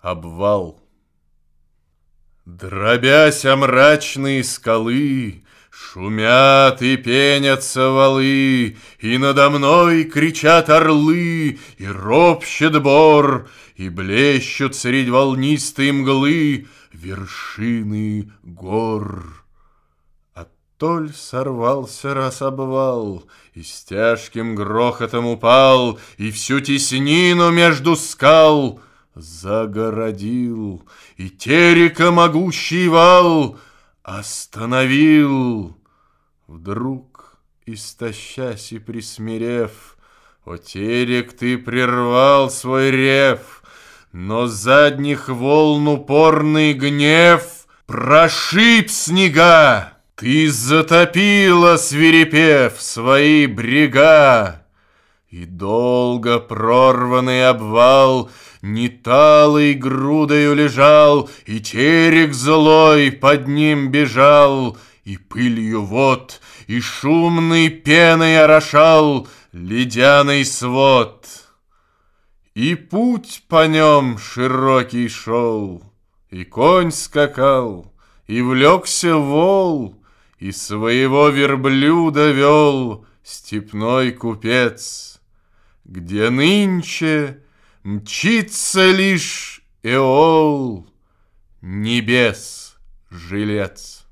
обвал. Дробясь о мрачные скалы, Шумят и пенятся валы, И надо мной кричат орлы, И ропщет бор, И блещут средь волнистой мглы Вершины гор. Толь сорвался раз обвал, И с тяжким грохотом упал, И всю теснину между скал Загородил, и терека могущий вал Остановил. Вдруг, истощась и присмирев, О, терек, ты прервал свой рев, Но задних волн упорный гнев Прошиб снега. Ты затопила, свирепев, свои брега, И долго прорванный обвал Не талой грудою лежал, И терек злой под ним бежал, И пылью вод, и шумной пеной орошал Ледяный свод. И путь по нем широкий шел, И конь скакал, и влекся вол, и своего верблюда вел степной купец, Где нынче мчится лишь Эол, небес жилец.